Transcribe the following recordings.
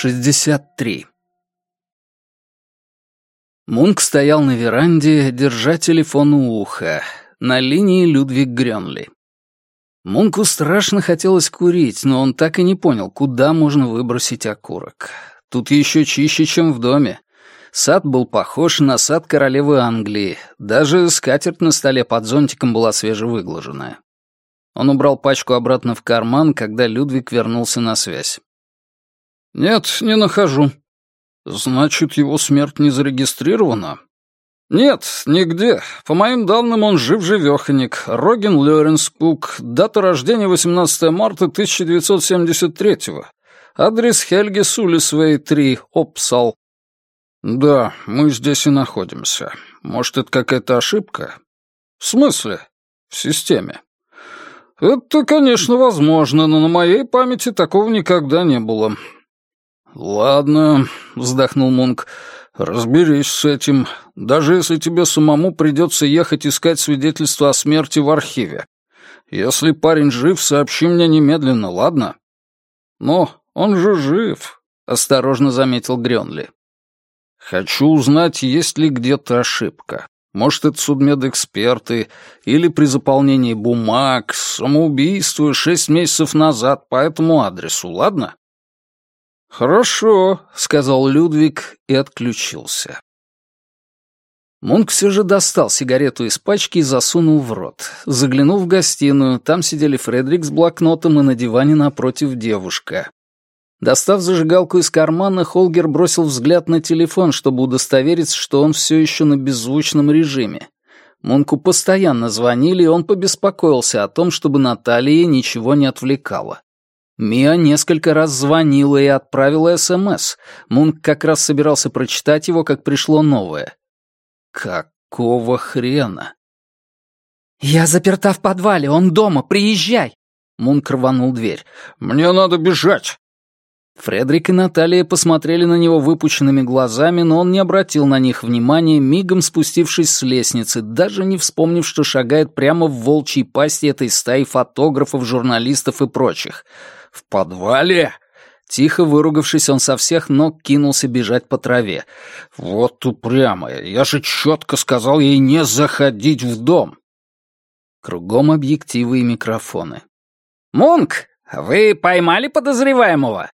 63. Мунк стоял на веранде, держа телефон у уха. На линии Людвиг Грёнли. Мунку страшно хотелось курить, но он так и не понял, куда можно выбросить окурок. Тут еще чище, чем в доме. Сад был похож на сад королевы Англии. Даже скатерть на столе под зонтиком была свежевыглаженная. Он убрал пачку обратно в карман, когда Людвиг вернулся на связь. «Нет, не нахожу». «Значит, его смерть не зарегистрирована?» «Нет, нигде. По моим данным, он жив-живеханик. Роген Лёренскук. Дата рождения 18 марта 1973-го. Адрес Хельги Сулисвей, 3, Опсал. «Да, мы здесь и находимся. Может, это какая-то ошибка?» «В смысле?» «В системе». «Это, конечно, возможно, но на моей памяти такого никогда не было». «Ладно», — вздохнул Мунк, — «разберись с этим, даже если тебе самому придется ехать искать свидетельство о смерти в архиве. Если парень жив, сообщи мне немедленно, ладно?» «Но он же жив», — осторожно заметил Грёнли. «Хочу узнать, есть ли где-то ошибка. Может, это судмедэксперты, или при заполнении бумаг, самоубийство шесть месяцев назад по этому адресу, ладно?» «Хорошо», — сказал Людвиг и отключился. Мунк все же достал сигарету из пачки и засунул в рот. Заглянул в гостиную, там сидели Фредерик с блокнотом и на диване напротив девушка. Достав зажигалку из кармана, Холгер бросил взгляд на телефон, чтобы удостовериться, что он все еще на беззвучном режиме. Мунку постоянно звонили, и он побеспокоился о том, чтобы Наталья ничего не отвлекала. Мия несколько раз звонила и отправила СМС. Мунк как раз собирался прочитать его, как пришло новое. Какого хрена? «Я заперта в подвале, он дома, приезжай!» Мунк рванул дверь. «Мне надо бежать!» Фредерик и Наталья посмотрели на него выпученными глазами, но он не обратил на них внимания, мигом спустившись с лестницы, даже не вспомнив, что шагает прямо в волчьей пасти этой стаи фотографов, журналистов и прочих. «В подвале?» Тихо выругавшись, он со всех ног кинулся бежать по траве. «Вот упрямая! Я же четко сказал ей не заходить в дом!» Кругом объективы и микрофоны. «Мунк, вы поймали подозреваемого?»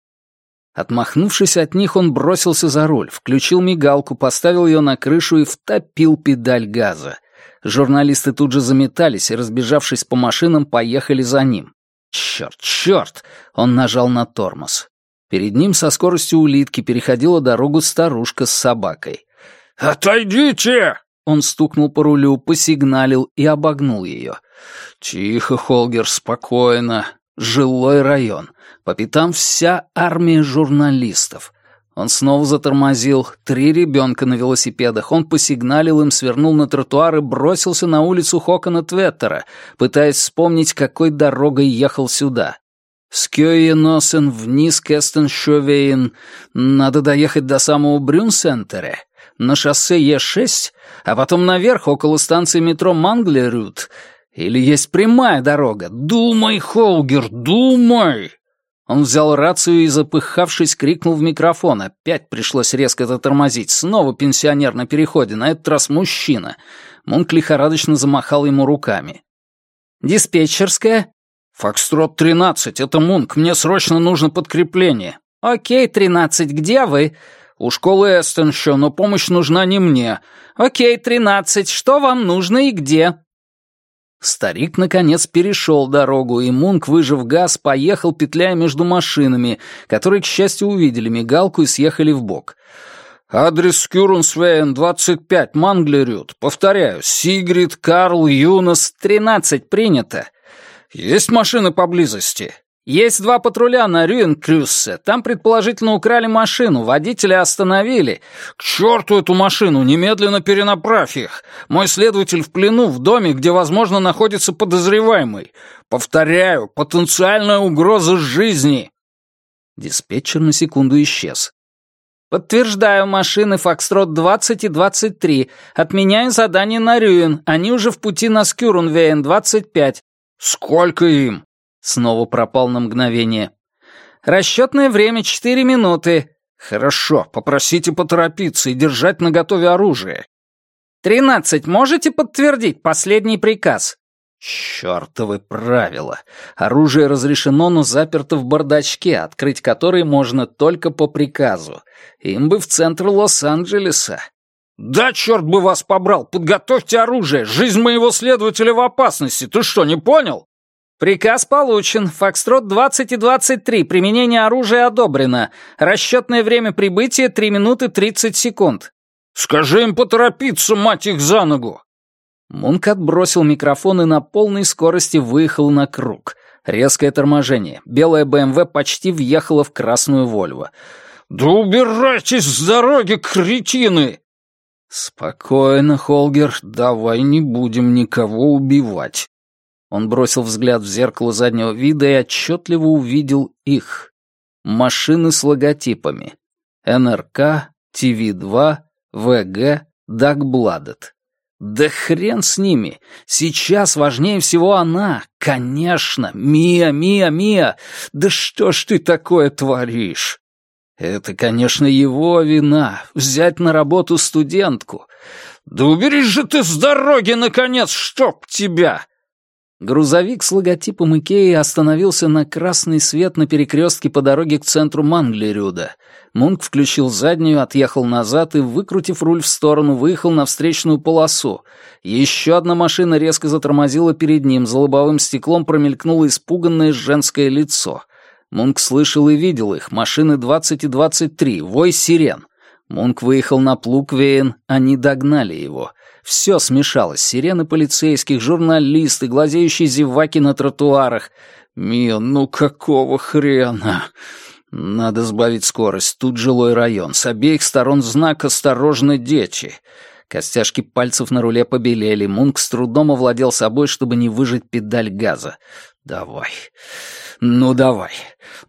Отмахнувшись от них, он бросился за руль, включил мигалку, поставил ее на крышу и втопил педаль газа. Журналисты тут же заметались и, разбежавшись по машинам, поехали за ним. Черт, черт! Он нажал на тормоз. Перед ним со скоростью улитки переходила дорогу старушка с собакой. «Отойдите!» Он стукнул по рулю, посигналил и обогнул ее. «Тихо, Холгер, спокойно. Жилой район. По пятам вся армия журналистов. Он снова затормозил. Три ребенка на велосипедах. Он посигналил им, свернул на тротуар и бросился на улицу Хокона Тветтера, пытаясь вспомнить, какой дорогой ехал сюда. Скёйеносен вниз Кестеншовейн. Надо доехать до самого Брюнсентере. На шоссе Е6, а потом наверх, около станции метро Манглерют. Или есть прямая дорога? Думай, Холгер, думай!» Он взял рацию и, запыхавшись, крикнул в микрофон. Опять пришлось резко затормозить. Снова пенсионер на переходе, на этот раз мужчина. Мунк лихорадочно замахал ему руками. «Диспетчерская?» «Фокстрот 13, это Мунк, мне срочно нужно подкрепление». «Окей, 13, где вы?» «У школы Эстеншо, но помощь нужна не мне». «Окей, 13, что вам нужно и где?» Старик, наконец, перешел дорогу, и Мунк, выжив газ, поехал, петляя между машинами, которые, к счастью, увидели мигалку и съехали в бок. «Адрес Кюрунсвейн, 25, Манглерют. Повторяю, Сигрид, Карл, Юнос, 13, принято. Есть машины поблизости?» Есть два патруля на Рюенкрюссе. Там, предположительно, украли машину. Водителя остановили. К черту эту машину! Немедленно перенаправь их. Мой следователь в плену в доме, где, возможно, находится подозреваемый. Повторяю, потенциальная угроза жизни. Диспетчер на секунду исчез. «Подтверждаю, машины Фокстрот 20 и 23. Отменяю задание на Рюен. Они уже в пути на Скюрунвейн 25». «Сколько им?» Снова пропал на мгновение. Расчетное время четыре минуты». «Хорошо, попросите поторопиться и держать наготове оружие». «Тринадцать, можете подтвердить последний приказ?» Чёртовы правила. Оружие разрешено, но заперто в бардачке, открыть который можно только по приказу. Им бы в центр Лос-Анджелеса. «Да черт бы вас побрал! Подготовьте оружие! Жизнь моего следователя в опасности! Ты что, не понял?» «Приказ получен. Фокстрот 20 и 23. Применение оружия одобрено. Расчетное время прибытия 3 минуты 30 секунд». «Скажи им поторопиться, мать их, за ногу!» Мунк отбросил микрофон и на полной скорости выехал на круг. Резкое торможение. Белая БМВ почти въехала в красную Вольво. «Да убирайтесь с дороги, кретины!» «Спокойно, Холгер, давай не будем никого убивать». Он бросил взгляд в зеркало заднего вида и отчетливо увидел их. Машины с логотипами. НРК, ТВ-2, ВГ, Дагбладет. Да хрен с ними. Сейчас важнее всего она. Конечно. Мия, Мия, Мия. Да что ж ты такое творишь? Это, конечно, его вина. Взять на работу студентку. Да уберись же ты с дороги, наконец, чтоб тебя! Грузовик с логотипом Икеи остановился на красный свет на перекрестке по дороге к центру Манглерюда. Мунк включил заднюю, отъехал назад и, выкрутив руль в сторону, выехал на встречную полосу. Еще одна машина резко затормозила перед ним, за лобовым стеклом промелькнуло испуганное женское лицо. Мунк слышал и видел их, машины 20 и 23, вой сирен. Мунк выехал на Плуквейн, они догнали его. Все смешалось. Сирены полицейских, журналисты, глазеющие зеваки на тротуарах. Мия, ну какого хрена? Надо сбавить скорость. Тут жилой район. С обеих сторон знак «Осторожно, дети». Костяшки пальцев на руле побелели. Мунк с трудом овладел собой, чтобы не выжать педаль газа. «Давай. Ну давай.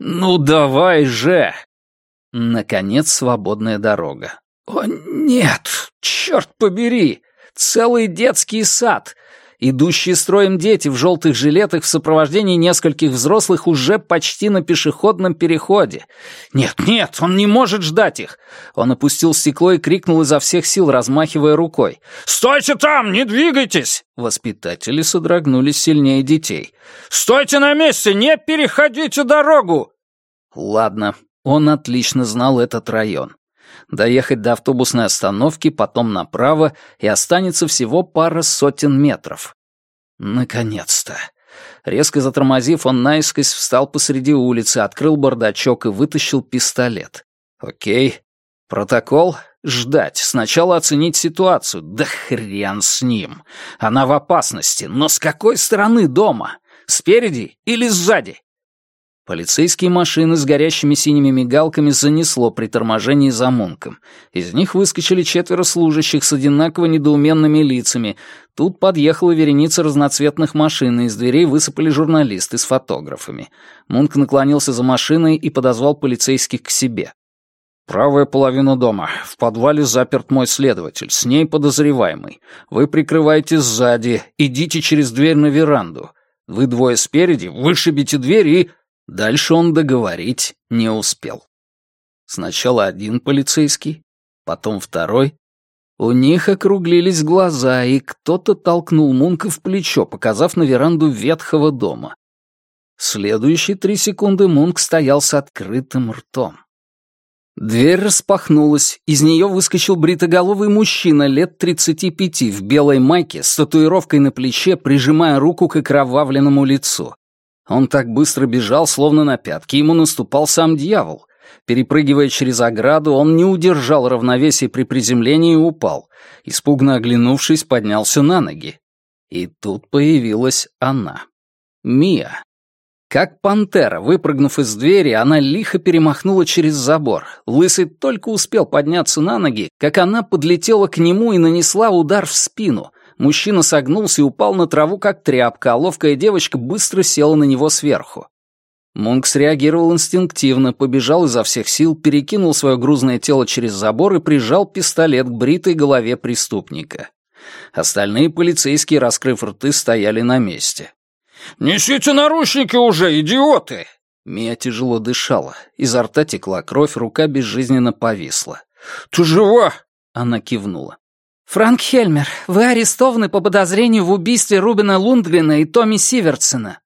Ну давай же!» Наконец, свободная дорога. «О, нет! Черт побери! Целый детский сад. Идущие строем дети в желтых жилетах в сопровождении нескольких взрослых уже почти на пешеходном переходе. Нет, нет, он не может ждать их. Он опустил стекло и крикнул изо всех сил, размахивая рукой. «Стойте там, не двигайтесь!» Воспитатели содрогнулись сильнее детей. «Стойте на месте, не переходите дорогу!» Ладно, он отлично знал этот район доехать до автобусной остановки, потом направо, и останется всего пара сотен метров. Наконец-то. Резко затормозив, он наискось встал посреди улицы, открыл бардачок и вытащил пистолет. Окей. Протокол? Ждать. Сначала оценить ситуацию. Да хрен с ним. Она в опасности. Но с какой стороны дома? Спереди или сзади? Полицейские машины с горящими синими мигалками занесло при торможении за Мунком. Из них выскочили четверо служащих с одинаково недоуменными лицами. Тут подъехала вереница разноцветных машин, и из дверей высыпали журналисты с фотографами. Мунк наклонился за машиной и подозвал полицейских к себе. «Правая половина дома. В подвале заперт мой следователь, с ней подозреваемый. Вы прикрываете сзади, идите через дверь на веранду. Вы двое спереди, вышибите дверь и...» Дальше он договорить не успел. Сначала один полицейский, потом второй. У них округлились глаза, и кто-то толкнул Мунка в плечо, показав на веранду ветхого дома. Следующие три секунды Мунк стоял с открытым ртом. Дверь распахнулась, из нее выскочил бритоголовый мужчина лет 35 в белой майке с татуировкой на плече, прижимая руку к окровавленному лицу. Он так быстро бежал, словно на пятки ему наступал сам дьявол. Перепрыгивая через ограду, он не удержал равновесие при приземлении и упал. Испуганно оглянувшись, поднялся на ноги. И тут появилась она. Мия. Как пантера, выпрыгнув из двери, она лихо перемахнула через забор. Лысый только успел подняться на ноги, как она подлетела к нему и нанесла удар в спину — Мужчина согнулся и упал на траву, как тряпка, а ловкая девочка быстро села на него сверху. Мунк среагировал инстинктивно, побежал изо всех сил, перекинул свое грузное тело через забор и прижал пистолет к бритой голове преступника. Остальные полицейские, раскрыв рты, стояли на месте. «Несите наручники уже, идиоты!» Мия тяжело дышала. Изо рта текла кровь, рука безжизненно повисла. «Ты жива?» Она кивнула. «Франк Хельмер, вы арестованы по подозрению в убийстве Рубина Лундгрена и Томми Сиверсена.